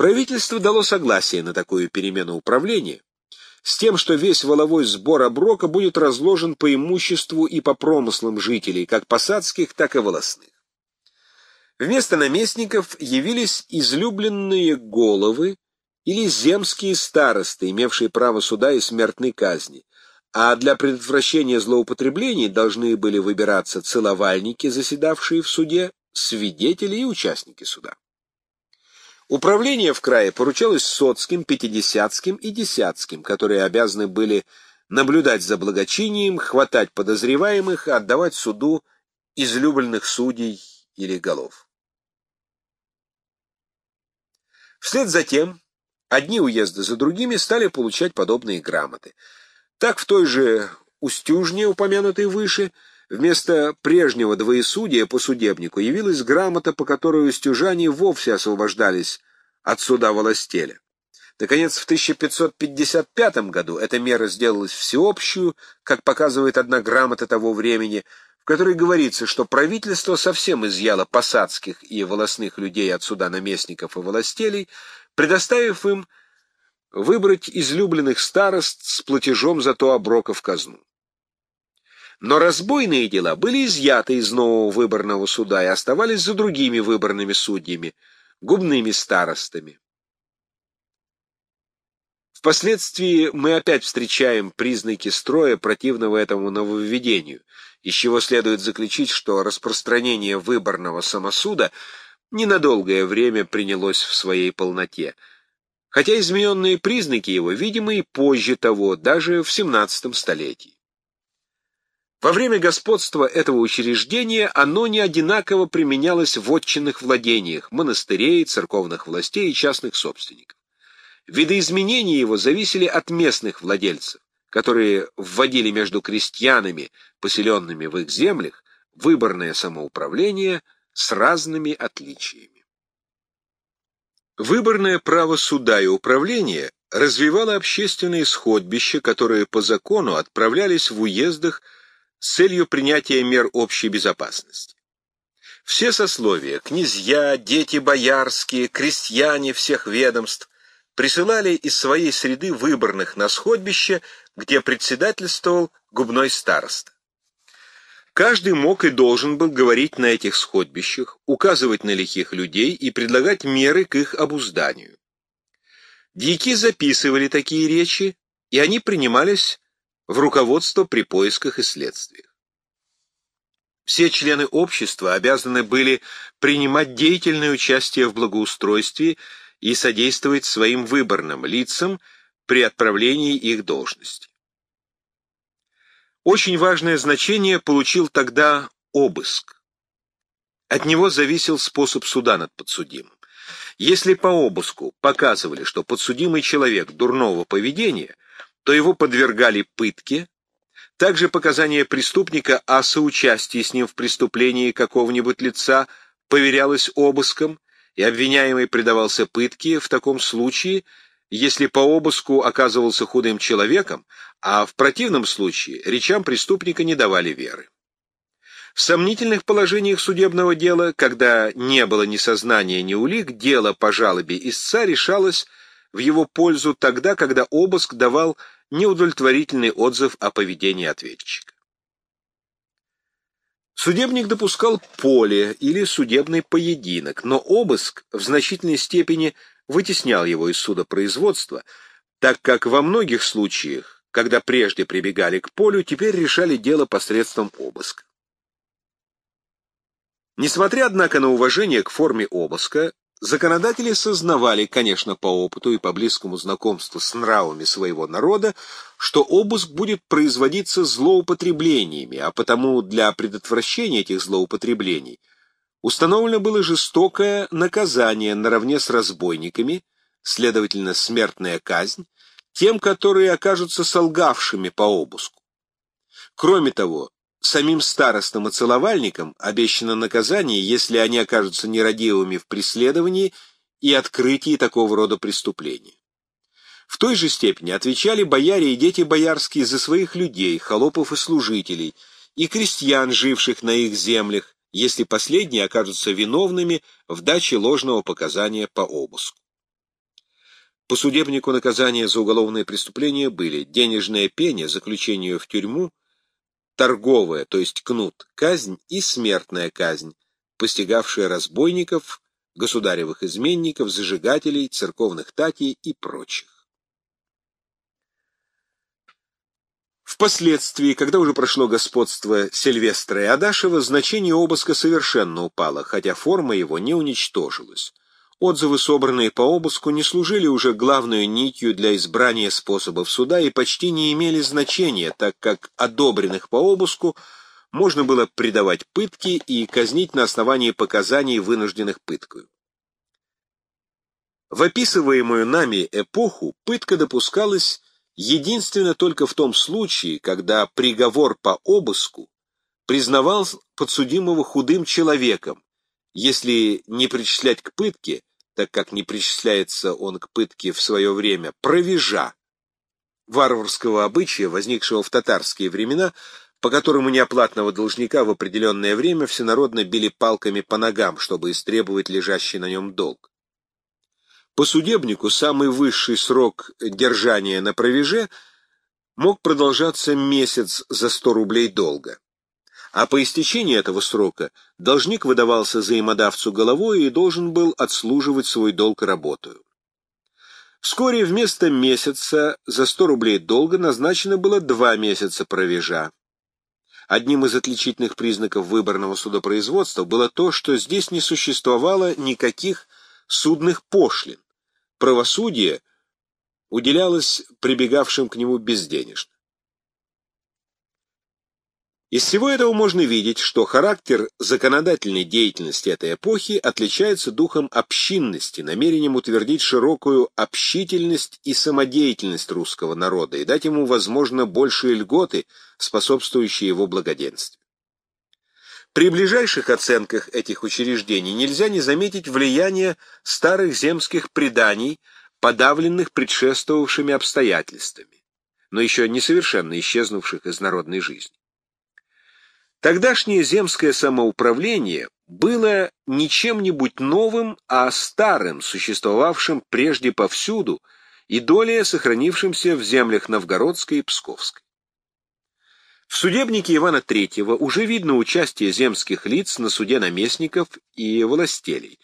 Правительство дало согласие на такую перемену управления, с тем, что весь воловой сбор оброка будет разложен по имуществу и по промыслам жителей, как посадских, так и волосных. Вместо наместников явились излюбленные головы или земские старосты, имевшие право суда и смертной казни, а для предотвращения злоупотреблений должны были выбираться целовальники, заседавшие в суде, свидетели и участники суда. Управление в крае поручалось соцким, пятидесятским и десятским, которые обязаны были наблюдать за благочинием, хватать подозреваемых, отдавать суду излюбленных судей или голов. Вслед за тем одни уезды за другими стали получать подобные грамоты. Так в той же Устюжне, упомянутой выше, вместо прежнего двоесудия по судебнику явилась грамота, по которой устюжане вовсе освобождались от суда властеля. Наконец, в 1555 году эта мера сделалась всеобщую, как показывает одна грамота того времени, в которой говорится, что правительство совсем изъяло посадских и волосных людей от суда наместников и властелей, предоставив им выбрать излюбленных старост с платежом за то оброка в казну. Но разбойные дела были изъяты из нового выборного суда и оставались за другими выборными судьями, губными старостами. Впоследствии мы опять встречаем признаки строя, противного этому нововведению, из чего следует заключить, что распространение выборного самосуда ненадолгое время принялось в своей полноте, хотя измененные признаки его видимы и позже того, даже в XVII столетии. Во время господства этого учреждения оно не одинаково применялось в отчинных владениях, монастырей, церковных властей и частных собственников. Видоизменения его зависели от местных владельцев, которые вводили между крестьянами, поселенными в их землях, выборное самоуправление с разными отличиями. Выборное право суда и управления развивало общественные сходбища, которые по закону отправлялись в уездах с целью принятия мер общей безопасности. Все сословия, князья, дети боярские, крестьяне всех ведомств, присылали из своей среды выборных на сходбище, где председательствовал губной староста. Каждый мог и должен был говорить на этих сходбищах, указывать на лихих людей и предлагать меры к их обузданию. Дьяки записывали такие речи, и они принимались в руководство при поисках и следствиях. Все члены общества обязаны были принимать деятельное участие в благоустройстве и содействовать своим выборным лицам при отправлении их должности. Очень важное значение получил тогда обыск. От него зависел способ суда над подсудимым. Если по обыску показывали, что подсудимый человек дурного поведения, то его подвергали пытке, также показания преступника о соучастии с ним в преступлении какого-нибудь лица поверялось обыском, и обвиняемый предавался пытке в таком случае, если по обыску оказывался худым человеком, а в противном случае речам преступника не давали веры. В сомнительных положениях судебного дела, когда не было ни сознания, ни улик, дело по жалобе истца решалось в его пользу тогда, когда обыск давал неудовлетворительный отзыв о поведении ответчика. Судебник допускал поле или судебный поединок, но обыск в значительной степени вытеснял его из судопроизводства, так как во многих случаях, когда прежде прибегали к полю, теперь решали дело посредством обыска. Несмотря, однако, на уважение к форме обыска, Законодатели сознавали, конечно, по опыту и по близкому знакомству с нравами своего народа, что обыск будет производиться злоупотреблениями, а потому для предотвращения этих злоупотреблений установлено было жестокое наказание наравне с разбойниками, следовательно, смертная казнь, тем, которые окажутся солгавшими по обыску. Кроме того, самим старостам и целовальникам обещано наказание, если они окажутся нерадивыми в преследовании и открытии такого рода преступлений. В той же степени отвечали бояре и дети боярские за своих людей, холопов и служителей, и крестьян, живших на их землях, если последние окажутся виновными в даче ложного показания по обыску. По судебнику наказания за уголовные преступления были денежное пение, заключение в тюрьму, торговая, то есть кнут, казнь и смертная казнь, постигавшая разбойников, государевых изменников, зажигателей, церковных татей и прочих. Впоследствии, когда уже прошло господство Сильвестра и Адашева, значение обыска совершенно упало, хотя форма его не уничтожилась. Отзывы, собранные по обыску, не служили уже главной нитью для избрания способов суда и почти не имели значения, так как одобренных по обыску можно было предавать пытки и казнить на основании показаний, вынужденных пыткою. В описываемую нами эпоху пытка допускалась единственно только в том случае, когда приговор по обыску признавал подсудимого худым человеком, если не причислять к пытке так как не причисляется он к пытке в свое время, провежа, варварского обычая, возникшего в татарские времена, по которому неоплатного должника в определенное время всенародно били палками по ногам, чтобы истребовать лежащий на нем долг. По судебнику самый высший срок держания на провеже мог продолжаться месяц за 100 рублей долга а по истечении этого срока должник выдавался взаимодавцу головой и должен был отслуживать свой долг работаю. Вскоре вместо месяца за 100 рублей долга назначено было два месяца провежа. Одним из отличительных признаков выборного судопроизводства было то, что здесь не существовало никаких судных пошлин. Правосудие уделялось прибегавшим к нему безденежно. Из всего этого можно видеть, что характер законодательной деятельности этой эпохи отличается духом общинности, намерением утвердить широкую общительность и самодеятельность русского народа и дать ему, возможно, большие льготы, способствующие его благоденствию. При ближайших оценках этих учреждений нельзя не заметить влияние старых земских преданий, подавленных предшествовавшими обстоятельствами, но еще не совершенно исчезнувших из народной жизни. Тогдашнее земское самоуправление было не чем-нибудь новым, а старым, существовавшим прежде повсюду и долее сохранившимся в землях Новгородской и Псковской. В судебнике Ивана III уже видно участие земских лиц на суде наместников и властелей,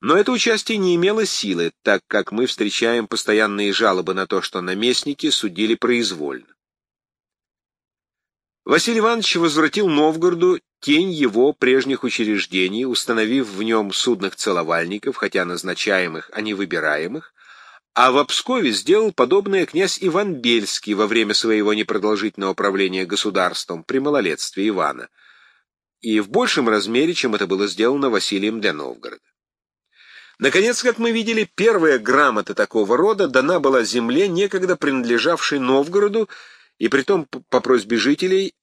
но это участие не имело силы, так как мы встречаем постоянные жалобы на то, что наместники судили произвольно. Василий Иванович возвратил Новгороду тень его прежних учреждений, установив в нем судных целовальников, хотя назначаемых, а не выбираемых, а в Пскове сделал подобное князь Иван Бельский во время своего непродолжительного правления государством при малолетстве Ивана, и в большем размере, чем это было сделано Василием для Новгорода. Наконец, как мы видели, первая грамота такого рода дана была земле, некогда принадлежавшей Новгороду, и притом по просьбе жителей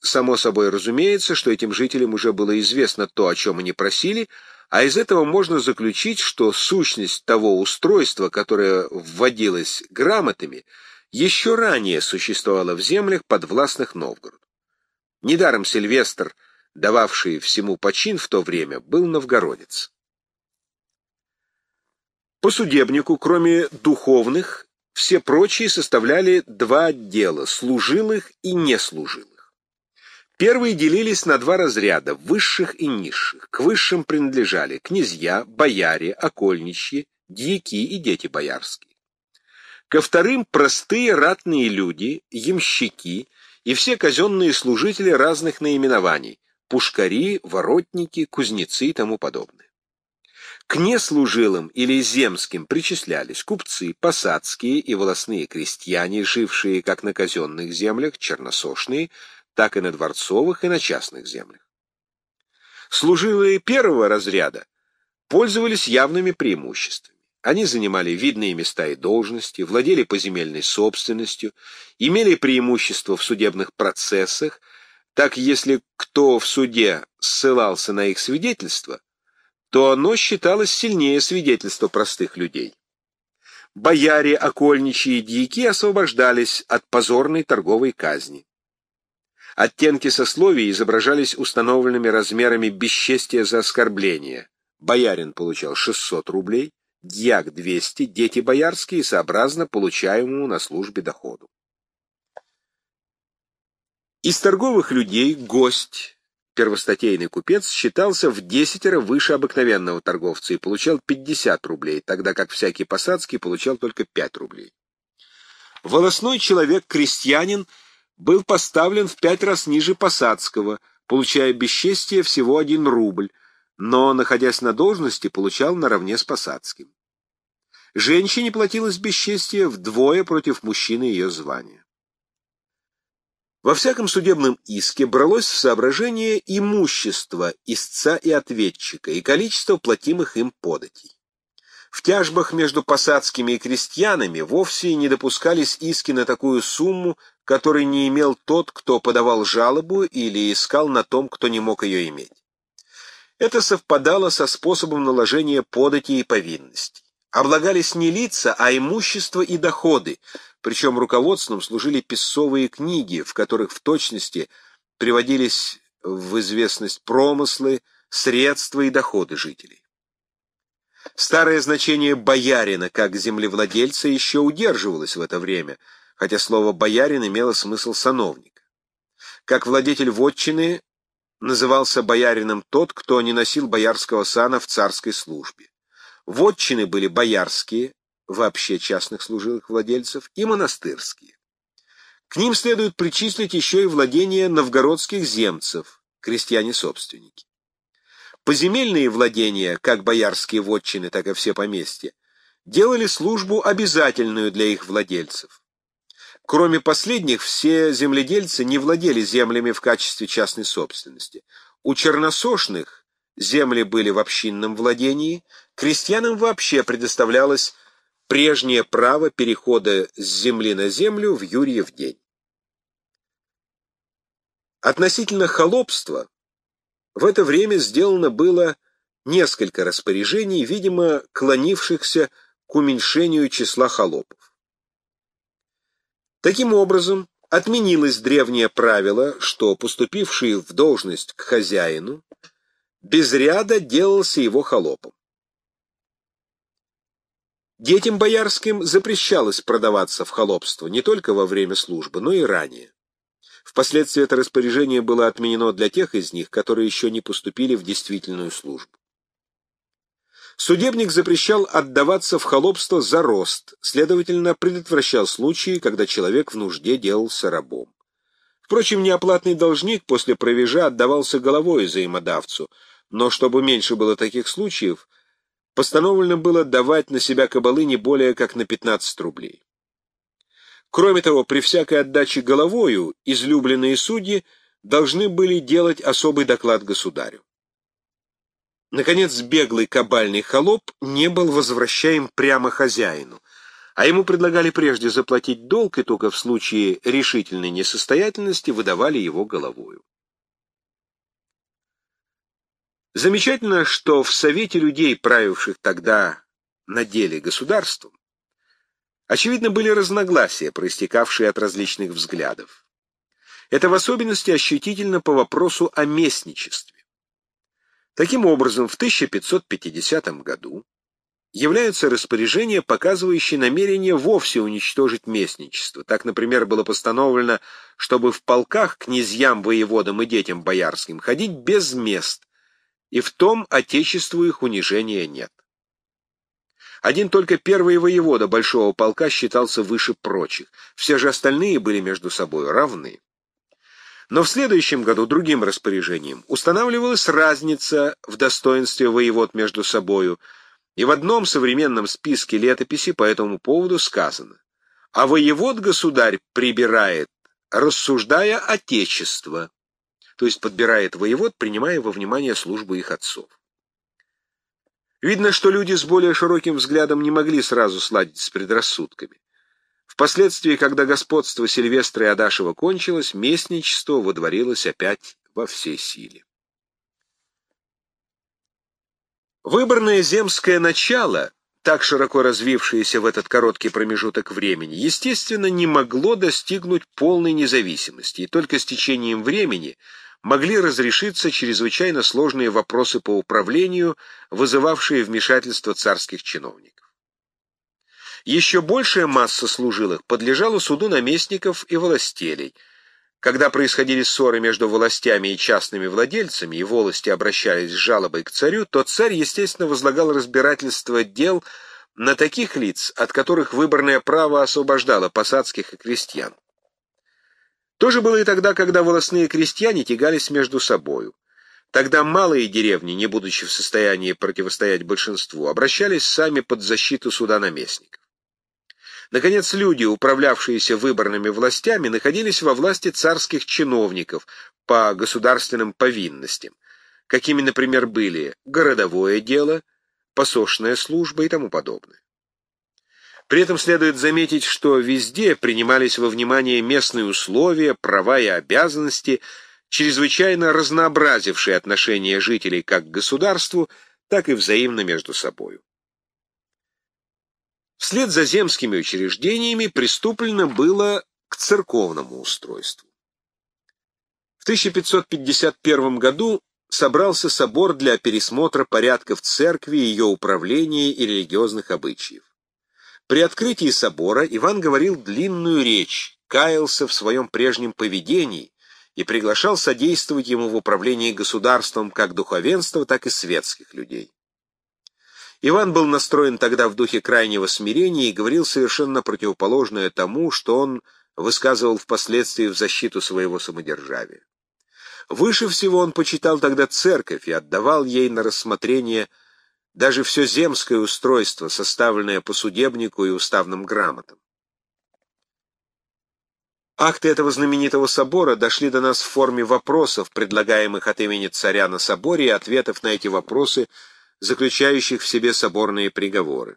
Само собой разумеется, что этим жителям уже было известно то, о чем они просили, а из этого можно заключить, что сущность того устройства, которое вводилось грамотами, еще ранее существовала в землях, подвластных Новгороду. Недаром Сильвестр, дававший всему почин в то время, был новгородец. По судебнику, кроме духовных, все прочие составляли два отдела – служилых и неслужилых. Первые делились на два разряда – высших и низших. К высшим принадлежали князья, бояре, окольничьи, дьяки и дети боярские. Ко вторым – простые ратные люди, ямщики и все казенные служители разных наименований – пушкари, воротники, кузнецы и тому подобное. К неслужилым или земским причислялись купцы, посадские и волосные крестьяне, жившие как на казенных землях, черносошные – так и на дворцовых и на частных землях. Служилые первого разряда пользовались явными преимуществами. Они занимали видные места и должности, владели поземельной собственностью, имели преимущество в судебных процессах, так если кто в суде ссылался на их свидетельство, то оно считалось сильнее свидетельства простых людей. Бояре, окольничьи и дьяки освобождались от позорной торговой казни. Оттенки сословий изображались установленными размерами бесчестия за оскорбление. Боярин получал 600 рублей, дьяк 200, дети боярские, сообразно получаемому на службе доходу. Из торговых людей гость, первостатейный купец, считался в десятеро выше обыкновенного торговца и получал 50 рублей, тогда как всякий посадский получал только 5 рублей. Волосной человек, крестьянин, был поставлен в пять раз ниже посадского, получая бесчестие всего один рубль, но, находясь на должности, получал наравне с посадским. Женщине платилось бесчестие вдвое против мужчины ее звания. Во всяком судебном иске бралось в соображение имущество истца и ответчика и количество платимых им податей. В тяжбах между посадскими и крестьянами вовсе не допускались иски на такую сумму, которой не имел тот, кто подавал жалобу или искал на том, кто не мог ее иметь. Это совпадало со способом наложения податей и повинностей. Облагались не лица, а имущество и доходы, причем руководством служили писцовые книги, в которых в точности приводились в известность промыслы, средства и доходы жителей. Старое значение «боярина» как землевладельца еще удерживалось в это время, хотя слово «боярин» имело смысл сановника. Как владетель вотчины назывался боярином тот, кто не носил боярского сана в царской службе. Вотчины были боярские, вообще частных служилых владельцев, и монастырские. К ним следует причислить еще и владения новгородских земцев, крестьяне-собственники. Поземельные владения, как боярские вотчины, так и все поместья, делали службу обязательную для их владельцев. Кроме последних, все земледельцы не владели землями в качестве частной собственности. У черносошных земли были в общинном владении, крестьянам вообще предоставлялось прежнее право перехода с земли на землю в Юрьев день. Относительно холопства в это время сделано было несколько распоряжений, видимо, клонившихся к уменьшению числа холопов. Таким образом, отменилось древнее правило, что поступивший в должность к хозяину без ряда делался его холопом. Детям боярским запрещалось продаваться в холопство не только во время службы, но и ранее. Впоследствии это распоряжение было отменено для тех из них, которые еще не поступили в действительную службу. Судебник запрещал отдаваться в холопство за рост, следовательно, предотвращал случаи, когда человек в нужде делался рабом. Впрочем, неоплатный должник после провежа отдавался головой взаимодавцу, но чтобы меньше было таких случаев, постановлено было давать на себя кабалы не более как на 15 рублей. Кроме того, при всякой отдаче головою излюбленные судьи должны были делать особый доклад государю. Наконец, беглый кабальный холоп не был возвращаем прямо хозяину, а ему предлагали прежде заплатить долг, и только в случае решительной несостоятельности выдавали его головою. Замечательно, что в Совете людей, правивших тогда на деле государством, очевидно, были разногласия, проистекавшие от различных взглядов. Это в особенности ощутительно по вопросу о местничестве. Таким образом, в 1550 году являются распоряжения, показывающие намерение вовсе уничтожить местничество. Так, например, было постановлено, чтобы в полках князьям, воеводам и детям боярским ходить без мест, и в том отечеству их унижения нет. Один только первый воевода большого полка считался выше прочих, все же остальные были между собой равны. Но в следующем году другим распоряжением устанавливалась разница в достоинстве воевод между собою, и в одном современном списке летописи по этому поводу сказано «А воевод государь прибирает, рассуждая отечество», то есть подбирает воевод, принимая во внимание службу их отцов. Видно, что люди с более широким взглядом не могли сразу сладить с предрассудками. Впоследствии, когда господство Сильвестра и Адашева кончилось, местничество водворилось опять во всей силе. Выборное земское начало, так широко развившееся в этот короткий промежуток времени, естественно, не могло достигнуть полной независимости, и только с течением времени могли разрешиться чрезвычайно сложные вопросы по управлению, вызывавшие вмешательство царских чиновников. Еще большая масса служилых подлежала суду наместников и властелей. Когда происходили ссоры между властями и частными владельцами, и волости обращались с жалобой к царю, то царь, естественно, возлагал разбирательство дел на таких лиц, от которых выборное право освобождало посадских и крестьян. То же было и тогда, когда волосные крестьяне тягались между собою. Тогда малые деревни, не будучи в состоянии противостоять большинству, обращались сами под защиту суда наместников. Наконец, люди, управлявшиеся выборными властями, находились во власти царских чиновников по государственным повинностям, какими, например, были городовое дело, посошная служба и тому подобное. При этом следует заметить, что везде принимались во внимание местные условия, права и обязанности, чрезвычайно разнообразившие отношения жителей как к государству, так и взаимно между собою. Вслед за земскими учреждениями приступлено было к церковному устройству. В 1551 году собрался собор для пересмотра порядков церкви, ее управления и религиозных обычаев. При открытии собора Иван говорил длинную речь, каялся в своем прежнем поведении и приглашал содействовать ему в управлении государством как духовенства, так и светских людей. Иван был настроен тогда в духе крайнего смирения и говорил совершенно противоположное тому, что он высказывал впоследствии в защиту своего самодержавия. Выше всего он почитал тогда церковь и отдавал ей на рассмотрение даже все земское устройство, составленное по судебнику и уставным грамотам. Акты этого знаменитого собора дошли до нас в форме вопросов, предлагаемых от имени царя на соборе, и ответов на эти вопросы, заключающих в себе соборные приговоры.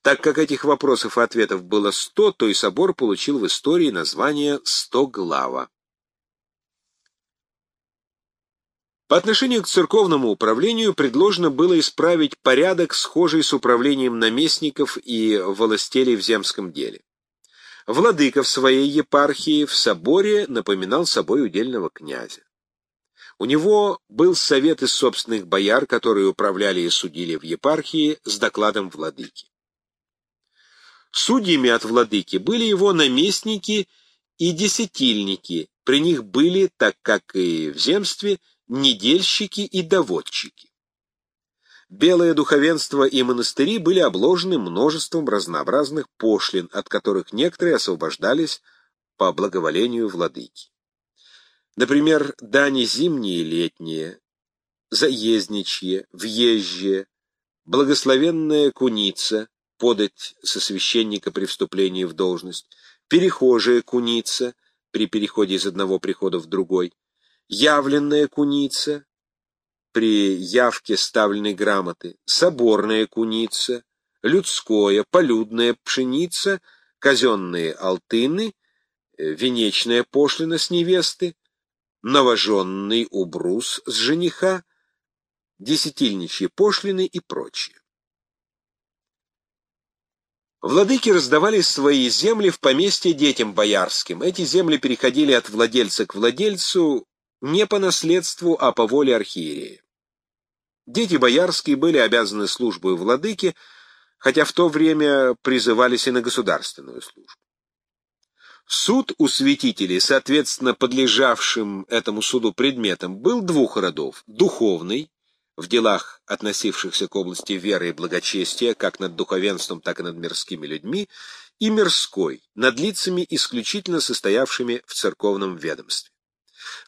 Так как этих вопросов и ответов было сто, то и собор получил в истории название «Стоглава». По отношению к церковному управлению предложено было исправить порядок, схожий с управлением наместников и властелей в земском деле. Владыка в своей епархии в соборе напоминал собой удельного князя. У него был совет из собственных бояр, которые управляли и судили в епархии с докладом владыки. Судьями от владыки были его наместники и десятильники, при них были, так как и в земстве, недельщики и доводчики. Белое духовенство и монастыри были обложены множеством разнообразных пошлин, от которых некоторые освобождались по благоволению владыки. Например, дани зимние и летние, заездничье, въезжие, благословенная куница, подать со священника при вступлении в должность, перехожая куница при переходе из одного прихода в другой, явленная куница, при явке ставленной грамоты, соборная куница, людское, полюдная пшеница, казенные алтыны, э, венечная пошлина с невесты, новоженный убрус с жениха, десятильничьи пошлины и прочее. Владыки раздавали свои земли в поместье детям боярским. Эти земли переходили от владельца к владельцу не по наследству, а по воле архиерея. Дети боярские были обязаны службой владыки, хотя в то время призывались и на государственную службу. Суд у святителей, соответственно подлежавшим этому суду предметам, был двух родов – духовный, в делах, относившихся к области веры и благочестия, как над духовенством, так и над мирскими людьми, и мирской, над лицами, исключительно состоявшими в церковном ведомстве.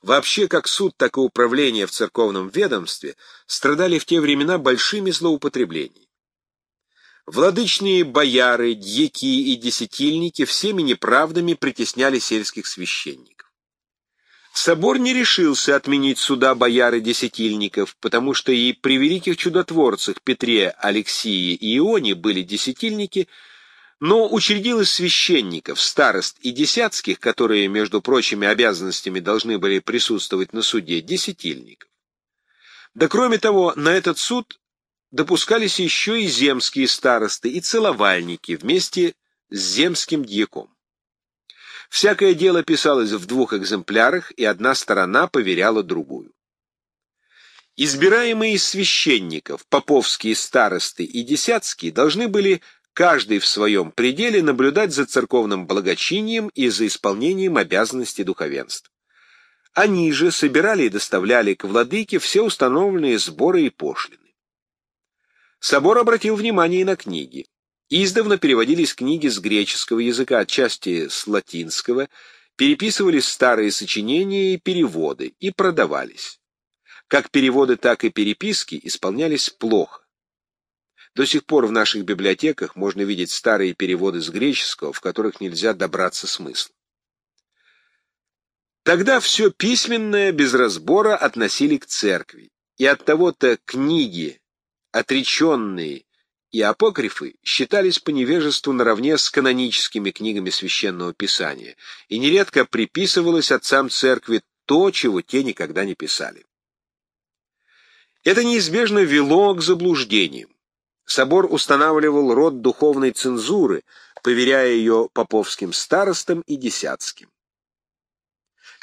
Вообще, как суд, так и управление в церковном ведомстве страдали в те времена большими злоупотреблениями. Владычные бояры, дьяки и десятильники всеми неправдами притесняли сельских священников. Собор не решился отменить суда бояр и десятильников, потому что и при великих чудотворцах Петре, Алексии и Ионе были десятильники – но учредил из священников, старост и десятских, которые, между прочими обязанностями, должны были присутствовать на суде, десятильников. Да кроме того, на этот суд допускались еще и земские старосты и целовальники вместе с земским дьяком. Всякое дело писалось в двух экземплярах, и одна сторона поверяла другую. Избираемые из священников, поповские старосты и десятские, должны были каждый в своем пределе наблюдать за церковным благочинием и за исполнением обязанностей духовенства. Они же собирали и доставляли к владыке все установленные сборы и пошлины. Собор обратил внимание на книги. Издавна переводились книги с греческого языка, отчасти с латинского, переписывались старые сочинения и переводы, и продавались. Как переводы, так и переписки исполнялись плохо. До сих пор в наших библиотеках можно видеть старые переводы с греческого, в которых нельзя добраться смысла. Тогда все письменное без разбора относили к церкви, и от того-то книги, отреченные и апокрифы, считались по невежеству наравне с каноническими книгами Священного Писания, и нередко приписывалось отцам церкви то, чего те никогда не писали. Это неизбежно вело к заблуждениям. Собор устанавливал род духовной цензуры, поверяя ее поповским старостам и десятским.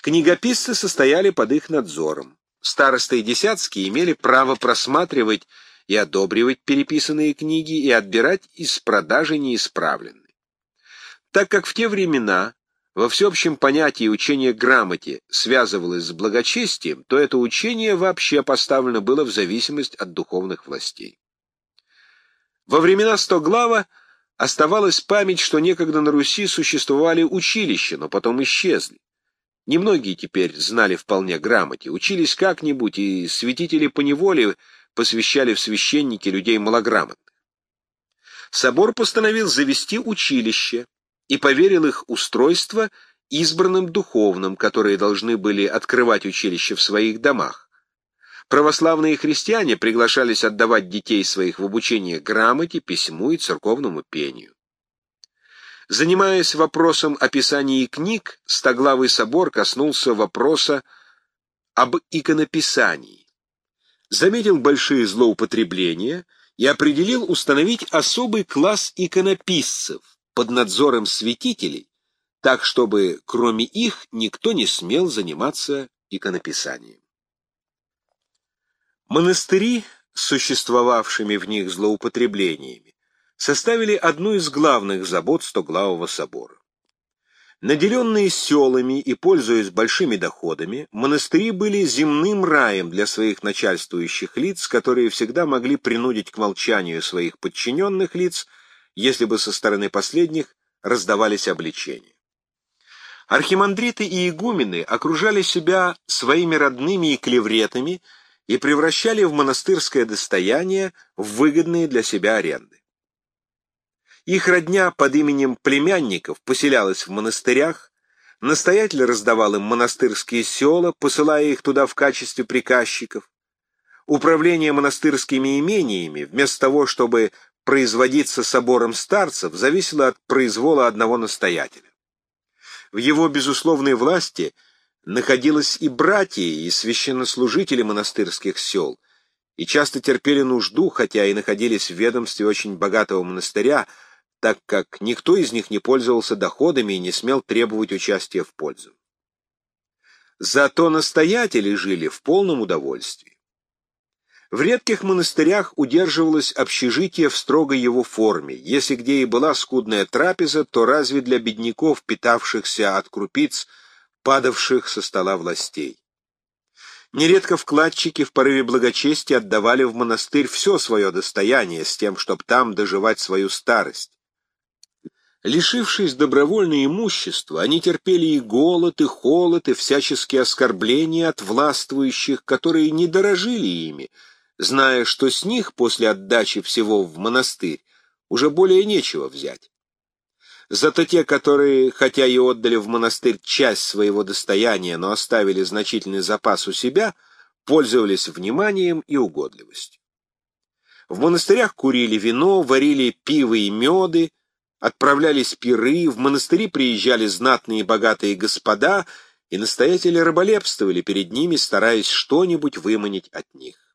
Книгописцы состояли под их надзором. Старосты и десятские имели право просматривать и одобривать переписанные книги и отбирать из продажи неисправленные. Так как в те времена во всеобщем понятии учение грамоте связывалось с благочестием, то это учение вообще поставлено было в зависимость от духовных властей. Во времена Стоглава оставалась память, что некогда на Руси существовали училища, но потом исчезли. Немногие теперь знали вполне грамоте, учились как-нибудь, и святители поневоле посвящали в священники людей малограмотных. Собор постановил завести училище и поверил их устройство избранным духовным, которые должны были открывать училище в своих домах. Православные христиане приглашались отдавать детей своих в обучение грамоте, письму и церковному пению. Занимаясь вопросом описания книг, Стоглавый собор коснулся вопроса об иконописании, заметил большие злоупотребления и определил установить особый класс иконописцев под надзором святителей, так чтобы кроме их никто не смел заниматься иконописанием. Монастыри, существовавшими в них злоупотреблениями, составили одну из главных забот Стоглавого собора. Наделенные селами и пользуясь большими доходами, монастыри были земным раем для своих начальствующих лиц, которые всегда могли принудить к молчанию своих подчиненных лиц, если бы со стороны последних раздавались обличения. Архимандриты и игумены окружали себя своими родными и клевретами и превращали в монастырское достояние в выгодные для себя аренды. Их родня под именем племянников поселялась в монастырях, настоятель раздавал им монастырские села, посылая их туда в качестве приказчиков. Управление монастырскими имениями, вместо того, чтобы производиться собором старцев, зависело от произвола одного настоятеля. В его безусловной власти находилось и братья, и священнослужители монастырских сел, и часто терпели нужду, хотя и находились в ведомстве очень богатого монастыря, так как никто из них не пользовался доходами и не смел требовать участия в пользу. Зато настоятели жили в полном удовольствии. В редких монастырях удерживалось общежитие в строгой его форме. Если где и была скудная трапеза, то разве для бедняков, питавшихся от крупиц, падавших со стола властей. Нередко вкладчики в порыве благочестия отдавали в монастырь все свое достояние с тем, чтобы там доживать свою старость. Лишившись добровольно имущества, они терпели и голод, и холод, и всяческие оскорбления от властвующих, которые не дорожили ими, зная, что с них после отдачи всего в монастырь уже более нечего взять. Зато те, которые, хотя и отдали в монастырь часть своего достояния, но оставили значительный запас у себя, пользовались вниманием и угодливостью. В монастырях курили вино, варили пиво и меды, Отправлялись пиры, в монастыри приезжали знатные и богатые господа, и настоятели раболепствовали перед ними, стараясь что-нибудь выманить от них.